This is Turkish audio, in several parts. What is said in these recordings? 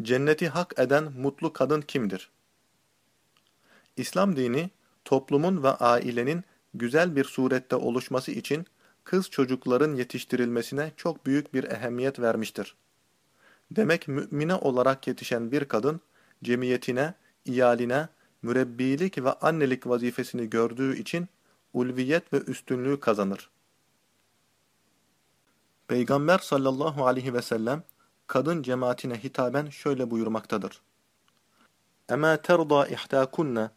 Cenneti hak eden mutlu kadın kimdir? İslam dini, toplumun ve ailenin güzel bir surette oluşması için kız çocukların yetiştirilmesine çok büyük bir ehemmiyet vermiştir. Demek mümine olarak yetişen bir kadın, cemiyetine, iyaline, mürebbilik ve annelik vazifesini gördüğü için ulviyet ve üstünlüğü kazanır. Peygamber sallallahu aleyhi ve sellem kadın cemaatine hitaben şöyle buyurmaktadır. Ema terda ihtakunna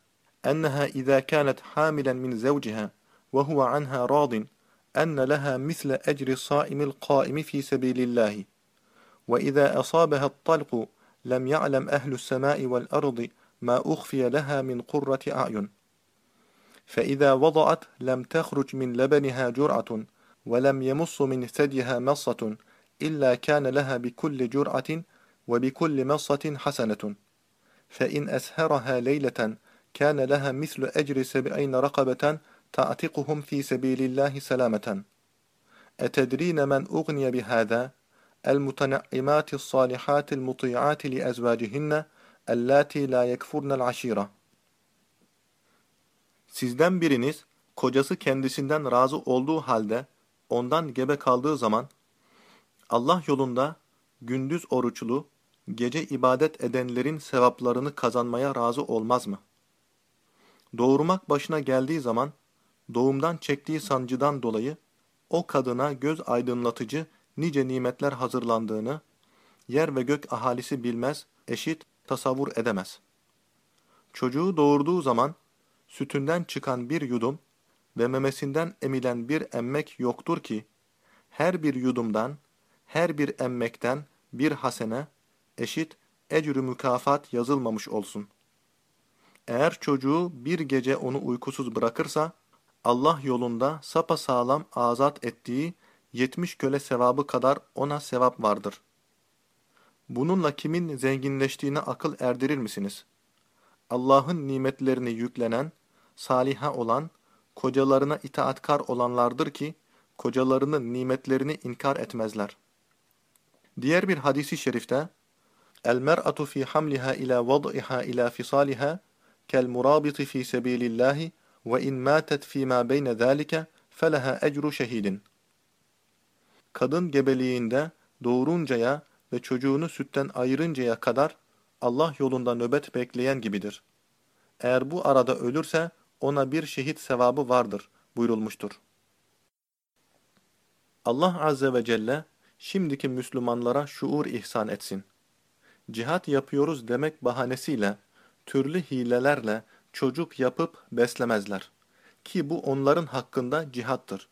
enneha iza kanat hamilen min zawjiha ve huve anha radin enne leha misle ecri saimil qaimi fi sabilillahi ve iza asabaha at-talqu lem ya'lem ehlus semai vel ardı ما أخفي لها من قرة أعين فإذا وضعت لم تخرج من لبنها جرعة ولم يمص من ثديها مصة إلا كان لها بكل جرعة وبكل مصة حسنة فإن أسهرها ليلة كان لها مثل أجر سبعين رقبة تعتقهم في سبيل الله سلامة أتدرين من أغني بهذا المتنعمات الصالحات المطيعات لأزواجهن Ellati la yekfurnel aşira. Sizden biriniz kocası kendisinden razı olduğu halde ondan gebe kaldığı zaman Allah yolunda gündüz oruçlu, gece ibadet edenlerin sevaplarını kazanmaya razı olmaz mı? Doğurmak başına geldiği zaman doğumdan çektiği sancıdan dolayı o kadına göz aydınlatıcı nice nimetler hazırlandığını yer ve gök ahalisi bilmez, eşit tasavvur edemez. Çocuğu doğurduğu zaman sütünden çıkan bir yudum ve memesinden emilen bir emmek yoktur ki her bir yudumdan, her bir emmekten bir hasene eşit ecrü mükafat yazılmamış olsun. Eğer çocuğu bir gece onu uykusuz bırakırsa Allah yolunda sapa sağlam azat ettiği yetmiş köle sevabı kadar ona sevap vardır. Bununla kimin zenginleştiğine akıl erdirir misiniz? Allah'ın nimetlerini yüklenen, saliha olan, kocalarına itaatkar olanlardır ki, kocalarının nimetlerini inkar etmezler. Diğer bir hadisi şerifte, El-mer'atu fi hamliha ila vad'iha ila fisaliha kel murabiti fi sebilillahi ve in matet fi ma beyne zalike feleha ecru şehidin. Kadın gebeliğinde doğuruncaya ve çocuğunu sütten ayırıncaya kadar Allah yolunda nöbet bekleyen gibidir. Eğer bu arada ölürse ona bir şehit sevabı vardır buyurulmuştur. Allah Azze ve Celle şimdiki Müslümanlara şuur ihsan etsin. Cihat yapıyoruz demek bahanesiyle, türlü hilelerle çocuk yapıp beslemezler. Ki bu onların hakkında cihattır.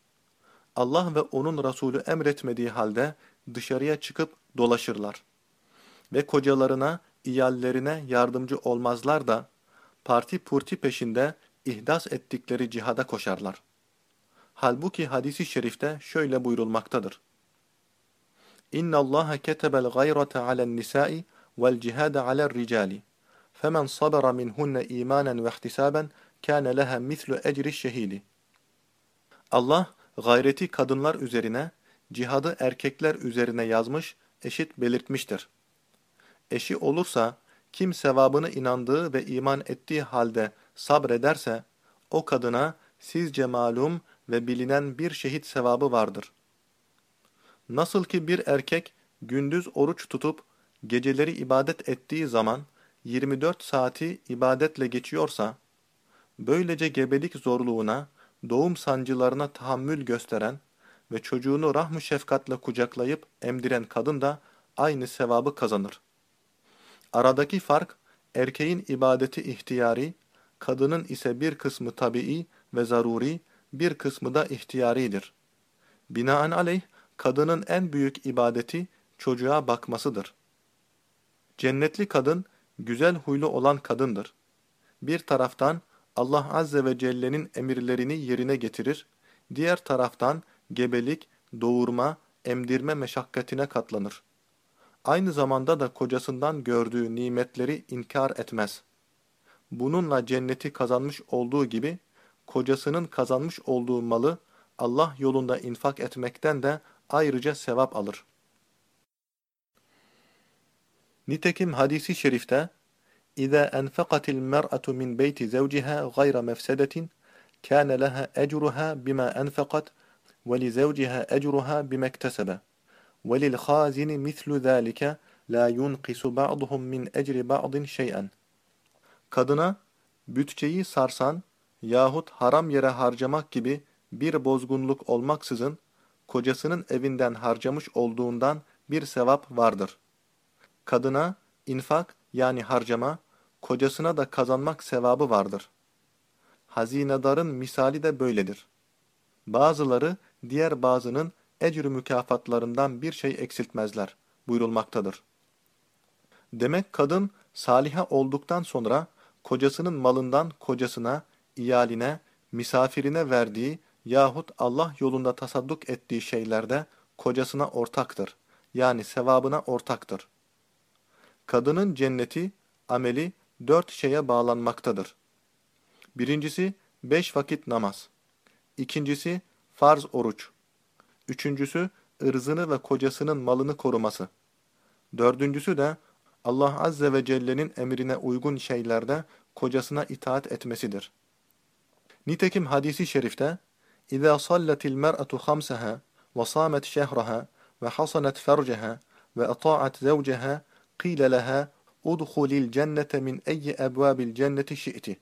Allah ve onun Resulü emretmediği halde dışarıya çıkıp dolaşırlar. Ve kocalarına, iyallerine yardımcı olmazlar da, parti purti peşinde ihdas ettikleri cihada koşarlar. Halbuki hadisi şerifte şöyle buyurulmaktadır. İnna Allah ketebel gayrata alen nisa'i vel cihada alen ricali. Femen sabara minhunne imanen ve ihtisaben kâne leha mislu ecri şehidi. Allah gayreti kadınlar üzerine, cihadı erkekler üzerine yazmış, eşit belirtmiştir. Eşi olursa, kim sevabını inandığı ve iman ettiği halde sabrederse, o kadına sizce malum ve bilinen bir şehit sevabı vardır. Nasıl ki bir erkek gündüz oruç tutup geceleri ibadet ettiği zaman 24 saati ibadetle geçiyorsa, böylece gebelik zorluğuna, doğum sancılarına tahammül gösteren ve çocuğunu rahm şefkatle kucaklayıp emdiren kadın da aynı sevabı kazanır. Aradaki fark, erkeğin ibadeti ihtiyari, kadının ise bir kısmı tabii ve zaruri, bir kısmı da ihtiyaridir. Binaenaleyh, kadının en büyük ibadeti çocuğa bakmasıdır. Cennetli kadın, güzel huylu olan kadındır. Bir taraftan Allah Azze ve Celle'nin emirlerini yerine getirir, diğer taraftan gebelik, doğurma, emdirme meşakkatine katlanır. Aynı zamanda da kocasından gördüğü nimetleri inkar etmez. Bununla cenneti kazanmış olduğu gibi, kocasının kazanmış olduğu malı Allah yolunda infak etmekten de ayrıca sevap alır. Nitekim hadisi şerifte اِذَا أَنْفَقَتِ الْمَرْأَةُ مِنْ بَيْتِ زَوْجِهَا غَيْرَ مَفْسَدَةٍ كَانَ لَهَا أَجْرُهَا بِمَا أَنْفَقَتْ وَلِزَوْجِهَا أَجْرُهَا بِمَا اكْتَسَبَ وَلِلْخَازِنِ مِثْلُ ذَٰلِكَ لَا يُنْقِسُ بَعْضُهُمْ مِنْ أَجْرِ بَعْضٍ شَيْئًا Kadına bütçeyi sarsan yahut haram yere harcamak gibi bir bozgunluk olmaksızın kocasının evinden harcamış olduğundan bir sevap vardır. Kadına infak yani harcama, kocasına da kazanmak sevabı vardır. Hazinedarın misali de böyledir. Bazıları diğer bazının ecr mükafatlarından bir şey eksiltmezler buyurulmaktadır. Demek kadın saliha olduktan sonra kocasının malından kocasına, iyaline, misafirine verdiği yahut Allah yolunda tasadduk ettiği şeylerde kocasına ortaktır. Yani sevabına ortaktır. Kadının cenneti, ameli dört şeye bağlanmaktadır. Birincisi, beş vakit namaz. İkincisi, farz oruç. Üçüncüsü, ırzını ve kocasının malını koruması. Dördüncüsü de Allah Azze ve Celle'nin emrine uygun şeylerde kocasına itaat etmesidir. Nitekim hadisi şerifte اِذَا صَلَّتِ الْمَرْأَةُ خَمْسَهَا وَصَامَتْ شَهْرَهَا وَحَصَنَتْ فَرْجَهَا وَأَطَاعَتْ زَوْجَهَا قِيلَ لَهَا اُدْخُلِ الْجَنَّةَ مِنْ اَيِّ اَبْوَابِ الْجَنَّةِ شِئْتِ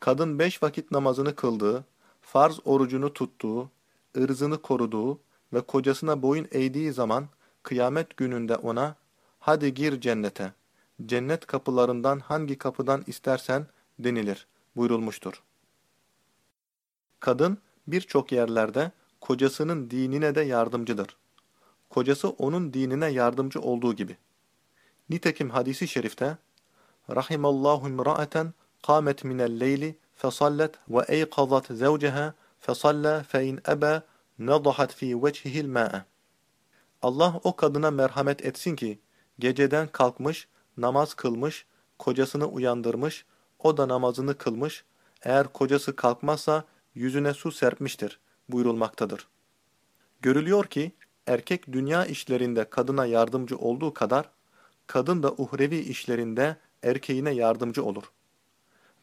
Kadın beş vakit namazını kıldığı, farz orucunu tuttuğu, ırzını koruduğu ve kocasına boyun eğdiği zaman kıyamet gününde ona hadi gir cennete, cennet kapılarından hangi kapıdan istersen denilir buyurulmuştur. Kadın birçok yerlerde kocasının dinine de yardımcıdır. Kocası onun dinine yardımcı olduğu gibi. Nitekim hadisi şerifte Rahimallahu imra'aten قامت من الليل فصلت وأيقظت زوجها فصلى فإن أبى نضحت في وجهه الماء Allah o kadına merhamet etsin ki geceden kalkmış, namaz kılmış, kocasını uyandırmış, o da namazını kılmış, eğer kocası kalkmazsa yüzüne su serpmiştir buyurulmaktadır. Görülüyor ki erkek dünya işlerinde kadına yardımcı olduğu kadar kadın da uhrevi işlerinde erkeğine yardımcı olur.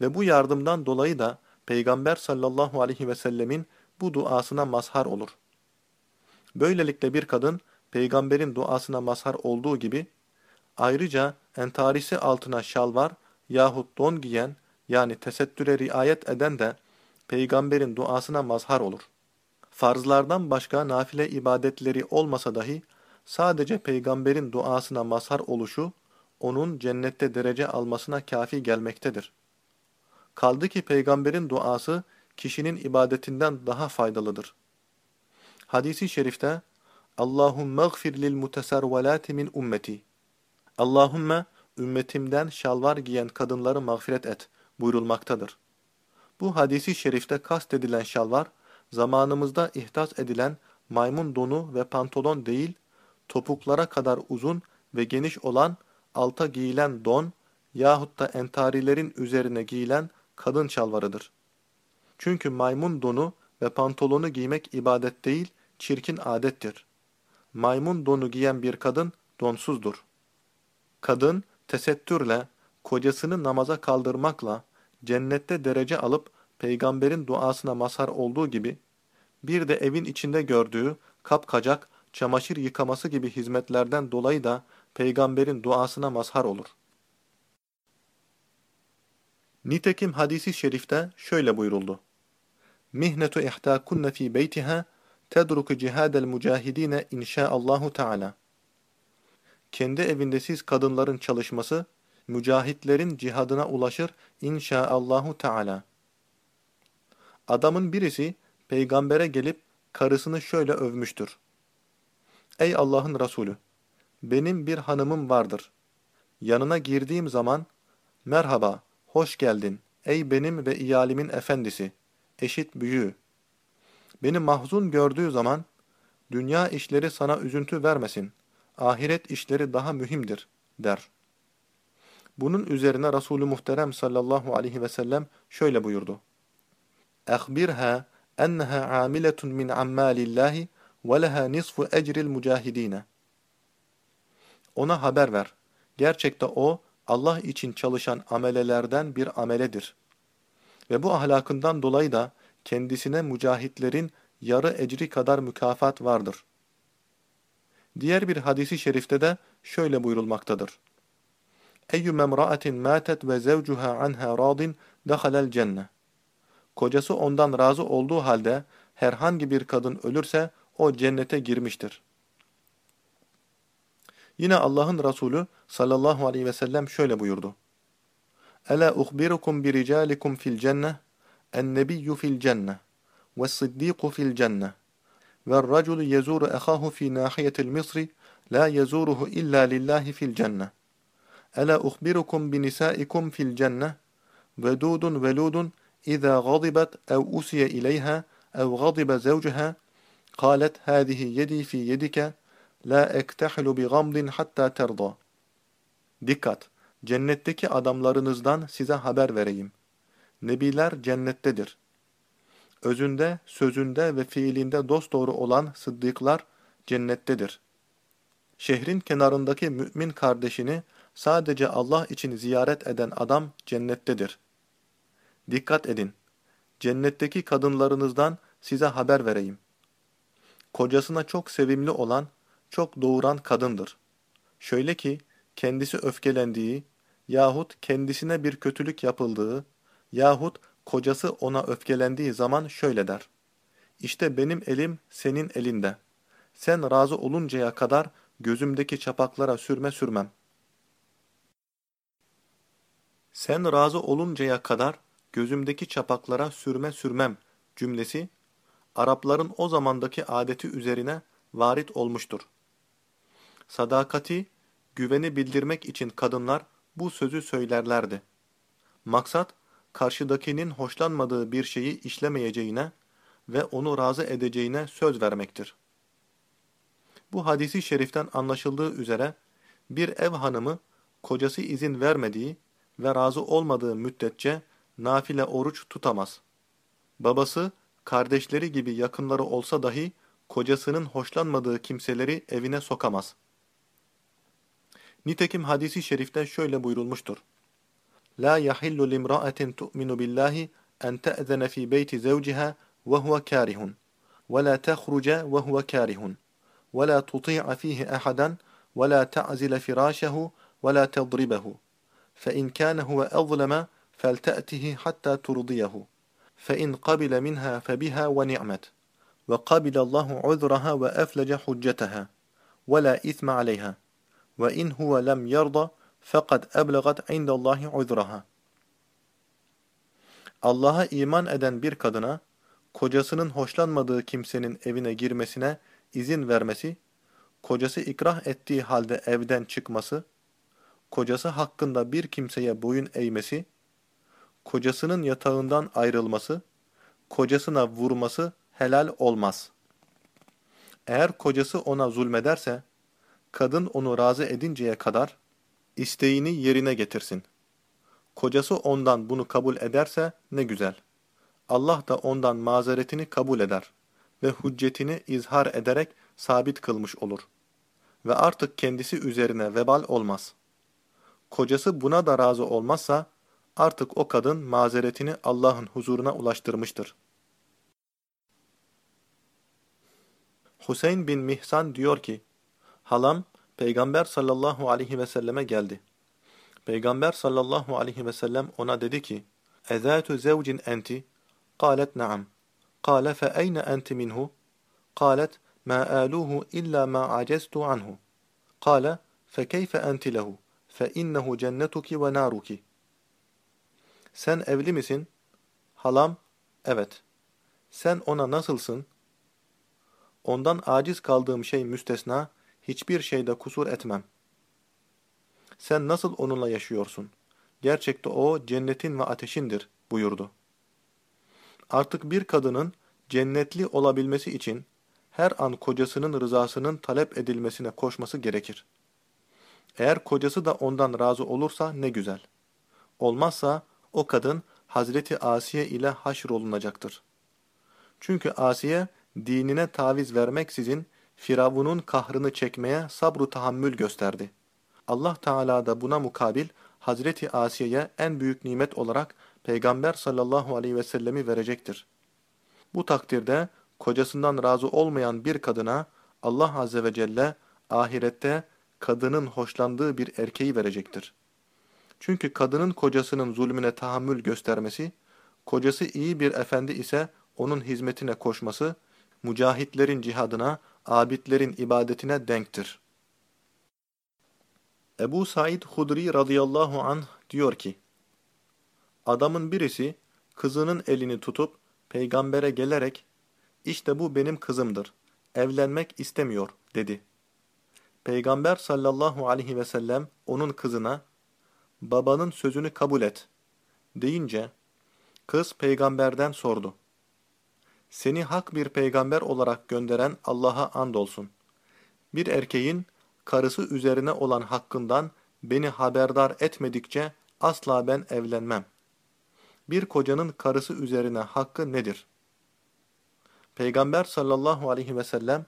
Ve bu yardımdan dolayı da Peygamber sallallahu aleyhi ve sellemin bu duasına mazhar olur. Böylelikle bir kadın peygamberin duasına mazhar olduğu gibi ayrıca entarisi altına şalvar yahut don giyen yani tesettüre riayet eden de peygamberin duasına mazhar olur. Farzlardan başka nafile ibadetleri olmasa dahi sadece peygamberin duasına mazhar oluşu onun cennette derece almasına kafi gelmektedir. Kaldı ki peygamberin duası kişinin ibadetinden daha faydalıdır. Hadisi şerifte Allahümme gfir lil muteservelati min ümmeti. Allahümme ümmetimden şalvar giyen kadınları mağfiret et buyurulmaktadır. Bu hadisi şerifte kastedilen şalvar, zamanımızda ihdas edilen maymun donu ve pantolon değil, topuklara kadar uzun ve geniş olan alta giyilen don yahut da entarilerin üzerine giyilen kadın şalvarıdır. Çünkü maymun donu ve pantolonu giymek ibadet değil, çirkin adettir. Maymun donu giyen bir kadın donsuzdur. Kadın tesettürle, kocasını namaza kaldırmakla, cennette derece alıp peygamberin duasına mazhar olduğu gibi, bir de evin içinde gördüğü kapkacak, çamaşır yıkaması gibi hizmetlerden dolayı da peygamberin duasına mazhar olur. Nitekim hadisi şerifte şöyle buyuruldu. Mihnetu ihtakunne fi beytiha tedruku cihadel mücahidine inşaallahu teala. Kendi evinde siz kadınların çalışması, mücahitlerin cihadına ulaşır inşaallahu teala. Adamın birisi peygambere gelip karısını şöyle övmüştür. Ey Allah'ın Resulü! Benim bir hanımım vardır. Yanına girdiğim zaman, merhaba, hoş geldin, ey benim ve iyalimin efendisi, eşit büyüğü. Beni mahzun gördüğü zaman, dünya işleri sana üzüntü vermesin, ahiret işleri daha mühimdir, der. Bunun üzerine Resulü Muhterem sallallahu aleyhi ve sellem şöyle buyurdu. اَخْبِرْهَا اَنَّهَا عَامِلَةٌ مِنْ عَمَّالِ اللّٰهِ وَلَهَا نِصْفُ اَجْرِ الْمُجَاهِد۪ينَ Ona haber ver. Gerçekte o, Allah için çalışan amelelerden bir ameledir. Ve bu ahlakından dolayı da kendisine mücahitlerin yarı ecri kadar mükafat vardır. Diğer bir hadisi şerifte de şöyle buyurulmaktadır. Eyyüm emra'atin matet ve zevcuha anha radin dehalel cenne. Kocası ondan razı olduğu halde herhangi bir kadın ölürse o cennete girmiştir. Yine Allah'ın Resulü sallallahu aleyhi ve sellem şöyle buyurdu. Ela uhbirukum bi ricalikum fil cenne en-nebiyyu fil cenne ve's-siddiqu fil cenne ve'r-raculu yezuru ahahu fi nahiyetil misri la yezuruhu illa lillahi fil cenne Ela uhbirukum bi nisaikum fil cenne vedudun veludun إذا غضبت أو أسي إليها أو غضب زوجها قالت هذه يدي في يدك لا أكتحل بغمض حتى ترضى Dikkat! Cennetteki adamlarınızdan size haber vereyim. Nebiler cennettedir. Özünde, sözünde ve fiilinde dosdoğru olan sıddıklar cennettedir. Şehrin kenarındaki mümin kardeşini sadece Allah için ziyaret eden adam cennettedir. Dikkat edin. Cennetteki kadınlarınızdan size haber vereyim. Kocasına çok sevimli olan, çok doğuran kadındır. Şöyle ki, kendisi öfkelendiği yahut kendisine bir kötülük yapıldığı yahut kocası ona öfkelendiği zaman şöyle der. İşte benim elim senin elinde. Sen razı oluncaya kadar gözümdeki çapaklara sürme sürmem. Sen razı oluncaya kadar gözümdeki çapaklara sürme sürmem cümlesi, Arapların o zamandaki adeti üzerine varit olmuştur. Sadakati, güveni bildirmek için kadınlar bu sözü söylerlerdi. Maksat, karşıdakinin hoşlanmadığı bir şeyi işlemeyeceğine ve onu razı edeceğine söz vermektir. Bu hadisi şeriften anlaşıldığı üzere, bir ev hanımı, kocası izin vermediği ve razı olmadığı müddetçe nafile oruç tutamaz. Babası, kardeşleri gibi yakınları olsa dahi, kocasının hoşlanmadığı kimseleri evine sokamaz. Nitekim hadisi şerifte şöyle buyurulmuştur. La yahillu limra'atin tu'minu billahi en te'zene fi beyti zevciha ve huve kârihun ve la tehruca ve huve kârihun ve la tuti'a fihi ahadan ve la ta'zile firâşehu ve la tedribehu fe in kâne huve ezleme فلتأته حتى ترضيه فإن قبل منها فبها ونعمت وقبل الله عذرها وأفلج حجتها ولا إثم عليها وإن هو لم يرضى فقد أبلغت عند الله عذرها Allah'a iman eden bir kadına, kocasının hoşlanmadığı kimsenin evine girmesine izin vermesi, kocası ikrah ettiği halde evden çıkması, kocası hakkında bir kimseye boyun eğmesi, kocasının yatağından ayrılması, kocasına vurması helal olmaz. Eğer kocası ona zulmederse, kadın onu razı edinceye kadar isteğini yerine getirsin. Kocası ondan bunu kabul ederse ne güzel. Allah da ondan mazeretini kabul eder ve hüccetini izhar ederek sabit kılmış olur. Ve artık kendisi üzerine vebal olmaz Kocası buna da razı olmazsa, artık o kadın mazeretini Allah'ın huzuruna ulaştırmıştır. Hüseyin bin Mihsan diyor ki, Halam, Peygamber sallallahu aleyhi ve selleme geldi. Peygamber sallallahu aleyhi ve sellem ona dedi ki, اَذَاتُ زَوْجٍ اَنْتِ قالت نعم قال فأين أنت منه قالت ما آلوه إلا ما عجزت عنه قال فكيف أنت له fe innehu cennetuki ve naruki. Sen evli misin? Halam, evet. Sen ona nasılsın? Ondan aciz kaldığım şey müstesna, hiçbir şeyde kusur etmem. Sen nasıl onunla yaşıyorsun? Gerçekte o cennetin ve ateşindir buyurdu. Artık bir kadının cennetli olabilmesi için her an kocasının rızasının talep edilmesine koşması gerekir. Eğer kocası da ondan razı olursa ne güzel. Olmazsa o kadın Hazreti Asiye ile haşrolunacaktır. Çünkü Asiye dinine taviz vermeksizin Firavun'un kahrını çekmeye sabru tahammül gösterdi. Allah Teala da buna mukabil Hazreti Asiye'ye en büyük nimet olarak Peygamber sallallahu aleyhi ve sellemi verecektir. Bu takdirde kocasından razı olmayan bir kadına Allah azze ve celle ahirette kadının hoşlandığı bir erkeği verecektir. Çünkü kadının kocasının zulmüne tahammül göstermesi, kocası iyi bir efendi ise onun hizmetine koşması, mücahitlerin cihadına, abidlerin ibadetine denktir. Ebu Said Hudri radıyallahu anh diyor ki, Adamın birisi kızının elini tutup peygambere gelerek, işte bu benim kızımdır, evlenmek istemiyor dedi. Peygamber sallallahu aleyhi ve sellem onun kızına, babanın sözünü kabul et deyince, kız peygamberden sordu. Seni hak bir peygamber olarak gönderen Allah'a andolsun. Bir erkeğin karısı üzerine olan hakkından beni haberdar etmedikçe asla ben evlenmem. Bir kocanın karısı üzerine hakkı nedir? Peygamber sallallahu aleyhi ve sellem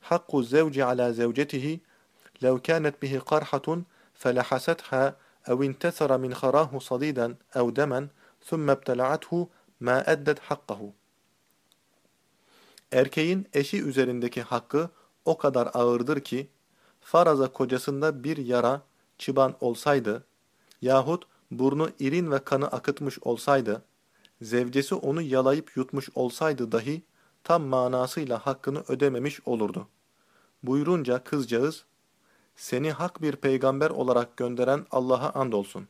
Hakku zevci ala zevcetihi lev kânet bihi qarhatun felahasetha ev intesara min kharahu sadidan ev demen thumme ebtela'athu ma eddet hakkahu. Erkeğin eşi üzerindeki hakkı o kadar ağırdır ki, faraza kocasında bir yara, çıban olsaydı, yahut burnu irin ve kanı akıtmış olsaydı, zevcesi onu yalayıp yutmuş olsaydı dahi, tam manasıyla hakkını ödememiş olurdu. Buyurunca kızcağız, seni hak bir peygamber olarak gönderen Allah'a andolsun.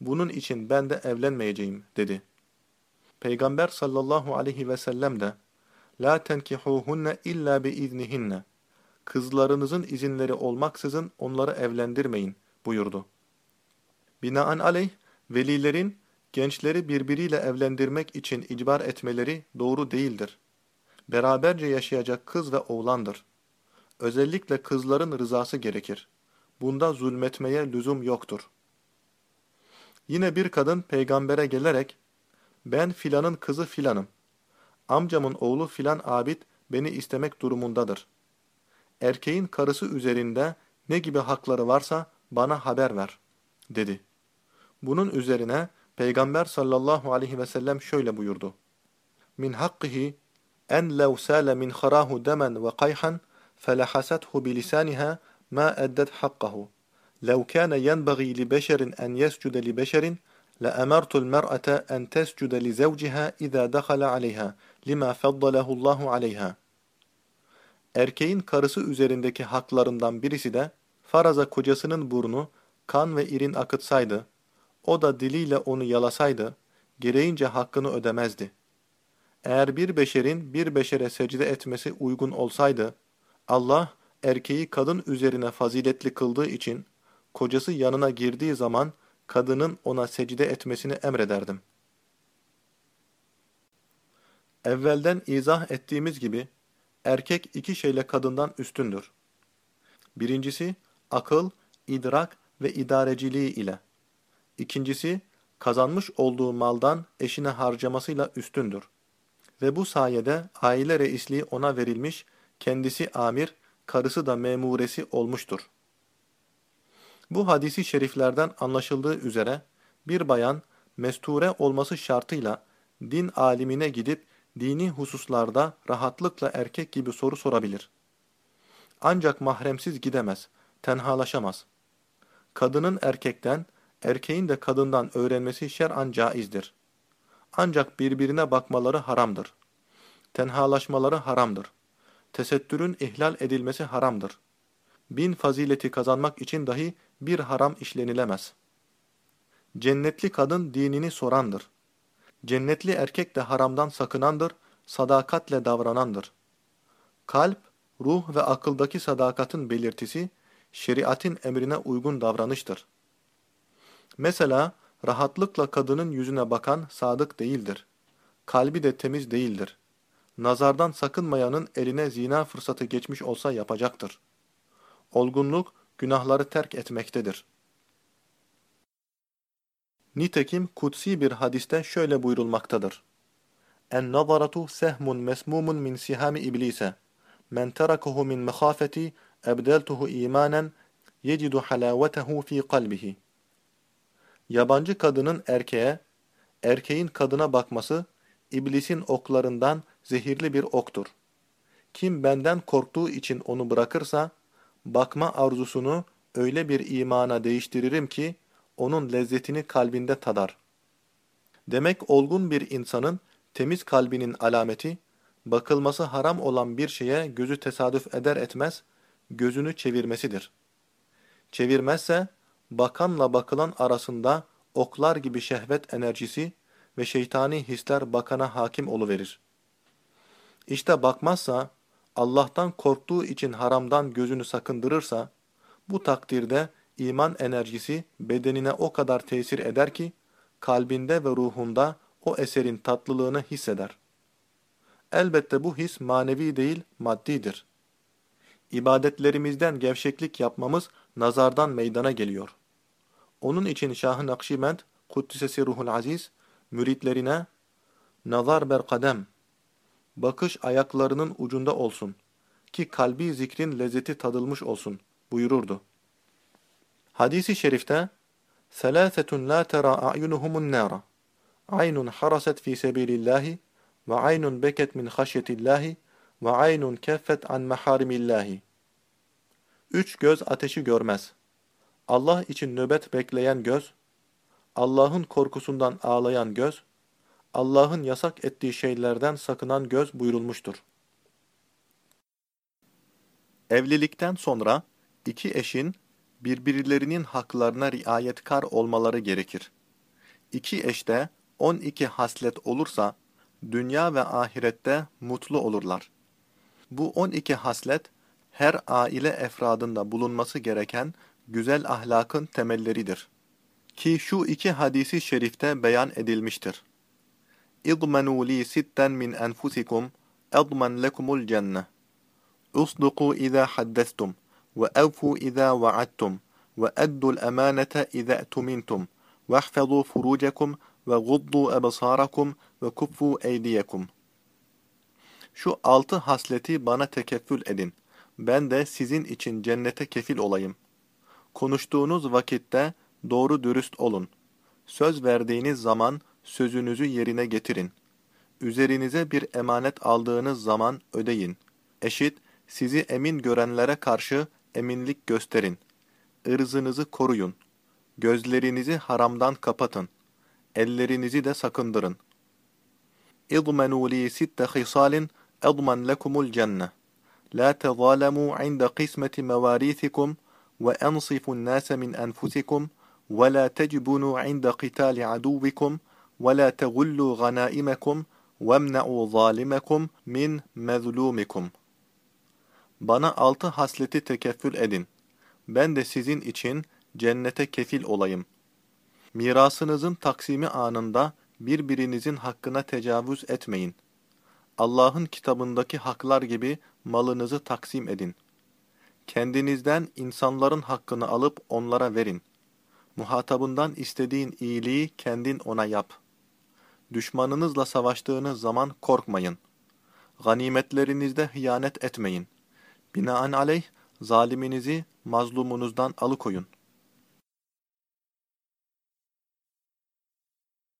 Bunun için ben de evlenmeyeceğim, dedi. Peygamber sallallahu aleyhi ve sellem de, La tenkihuhunne illa bi iznihinne. Kızlarınızın izinleri olmaksızın onları evlendirmeyin buyurdu. Binaenaleyh velilerin gençleri birbiriyle evlendirmek için icbar etmeleri doğru değildir. Beraberce yaşayacak kız ve oğlandır. Özellikle kızların rızası gerekir. Bunda zulmetmeye lüzum yoktur. Yine bir kadın peygambere gelerek, ben filanın kızı filanım. Amcamın oğlu filan abid beni istemek durumundadır. Erkeğin karısı üzerinde ne gibi hakları varsa bana haber ver, dedi. Bunun üzerine Peygamber sallallahu aleyhi ve sellem şöyle buyurdu. Min hakkihi en lev sâle min kharahu demen ve qayhan felahasethu bilisaniha ma eddet hakkahu. لو كان ينبغي لبشر أن يسجد لبشر لأمرت المرأة أن تسجد لزوجها إذا دخل عليها لما فضله الله عليها. Erkeğin karısı üzerindeki haklarından birisi de faraza kocasının burnu kan ve irin akıtsaydı, o da diliyle onu yalasaydı, gereğince hakkını ödemezdi. Eğer bir beşerin bir beşere secde etmesi uygun olsaydı, Allah erkeği kadın üzerine faziletli kıldığı için, kocası yanına girdiği zaman kadının ona secde etmesini emrederdim. Evvelden izah ettiğimiz gibi, erkek iki şeyle kadından üstündür. Birincisi, akıl, idrak ve idareciliği ile. İkincisi, kazanmış olduğu maldan eşine harcamasıyla üstündür. Ve bu sayede aile reisliği ona verilmiş, kendisi amir, karısı da memuresi olmuştur. Bu hadisi şeriflerden anlaşıldığı üzere bir bayan mesture olması şartıyla din alimine gidip dini hususlarda rahatlıkla erkek gibi soru sorabilir. Ancak mahremsiz gidemez, tenhalaşamaz. Kadının erkekten, erkeğin de kadından öğrenmesi şer'an caizdir. Ancak birbirine bakmaları haramdır. Tenhalaşmaları haramdır. Tesettürün ihlal edilmesi haramdır. Bin fazileti kazanmak için dahi bir haram işlenilemez. Cennetli kadın dinini sorandır. Cennetli erkek de haramdan sakınandır, sadakatle davranandır. Kalp, ruh ve akıldaki sadakatin belirtisi, şeriatin emrine uygun davranıştır. Mesela, Rahatlıkla kadının yüzüne bakan sadık değildir. Kalbi de temiz değildir. Nazardan sakınmayanın eline zina fırsatı geçmiş olsa yapacaktır. Olgunluk günahları terk etmektedir. Nitekim kutsi bir hadiste şöyle buyurulmaktadır. En nazaratu sehmun mesmumun min sihami iblise. Men terakuhu min mehafeti ebdeltuhu imanen yecidu halavetehu fi kalbihi. Yabancı kadının erkeğe, erkeğin kadına bakması, iblisin oklarından zehirli bir oktur. Kim benden korktuğu için onu bırakırsa, bakma arzusunu öyle bir imana değiştiririm ki, onun lezzetini kalbinde tadar. Demek olgun bir insanın temiz kalbinin alameti, bakılması haram olan bir şeye gözü tesadüf eder etmez, gözünü çevirmesidir. Çevirmezse, bakanla bakılan arasında oklar gibi şehvet enerjisi ve şeytani hisler bakana hakim oluverir. İşte bakmazsa, Allah'tan korktuğu için haramdan gözünü sakındırırsa, bu takdirde iman enerjisi bedenine o kadar tesir eder ki, kalbinde ve ruhunda o eserin tatlılığını hisseder. Elbette bu his manevi değil, maddidir. İbadetlerimizden gevşeklik yapmamız nazardan meydana geliyor. Onun için Şah-ı Nakşibend, Kuddisesi Ruhul Aziz, müritlerine nazar berkadem, bakış ayaklarının ucunda olsun ki kalbi zikrin lezzeti tadılmış olsun buyururdu. Hadisi şerifte Selâfetun la tera a'yunuhumun nâra aynun haraset fi sebilillahi ve aynun beket min haşyetillahi ve aynun keffet an maharimillahi. Üç göz ateşi görmez. Allah için nöbet bekleyen göz, Allah'ın korkusundan ağlayan göz, Allah'ın yasak ettiği şeylerden sakınan göz buyurulmuştur. Evlilikten sonra iki eşin birbirlerinin haklarına riayetkar olmaları gerekir. İki eşte 12 haslet olursa dünya ve ahirette mutlu olurlar. Bu 12 haslet her aile efradında bulunması gereken güzel ahlakın temelleridir. Ki şu iki hadisi şerifte beyan edilmiştir. اِضْمَنُوا لِي سِتًّا مِنْ أَنْفُسِكُمْ اَضْمَنْ لَكُمُ الْجَنَّةِ اُصْدُقُوا إِذَا حَدَّثْتُمْ وَأَوْفُوا إِذَا وَعَدْتُمْ وَأَدُّوا الْأَمَانَةَ إِذَا اَأْتُمِنْتُمْ وَاحْفَظُوا فُرُوجَكُمْ وَغُضُّوا أَبْصَارَكُمْ وَكُفُّوا اَيْدِيَكُمْ Şu altı hasleti bana tekeffül edin. Ben de sizin için cennete kefil olayım. Konuştuğunuz vakitte doğru dürüst olun. Söz verdiğiniz zaman sözünüzü yerine getirin. Üzerinize bir emanet aldığınız zaman ödeyin. Eşit, sizi emin görenlere karşı eminlik gösterin. Irzınızı koruyun. Gözlerinizi haramdan kapatın. Ellerinizi de sakındırın. اِضْمَنُوا لِي سِتَّ خِصَالٍ اَضْمَنْ لَكُمُ الْجَنَّةِ لَا تَظَالَمُوا عِنْدَ قِسْمَةِ مَوَارِيثِكُمْ وَأَنْصِفُوا النَّاسَ مِنْ أَنْفُسِكُمْ وَلَا تَجْبُنُوا عِنْدَ قِتَالِ عَدُوِّكُمْ وَلَا تَغُلُّوا غَنَائِمَكُمْ وَامْنَعُوا ظَالِمَكُمْ مِنْ مَذْلُومِكُمْ Bana altı hasleti tekeffül edin. Ben de sizin için cennete kefil olayım. Mirasınızın taksimi anında birbirinizin hakkına tecavüz etmeyin. Allah'ın kitabındaki haklar gibi malınızı taksim edin. Kendinizden insanların hakkını alıp onlara verin. Muhatabından istediğin iyiliği kendin ona yap. Düşmanınızla savaştığınız zaman korkmayın. Ganimetlerinizde hıyanet etmeyin. Binaenaleyh zaliminizi mazlumunuzdan alıkoyun.''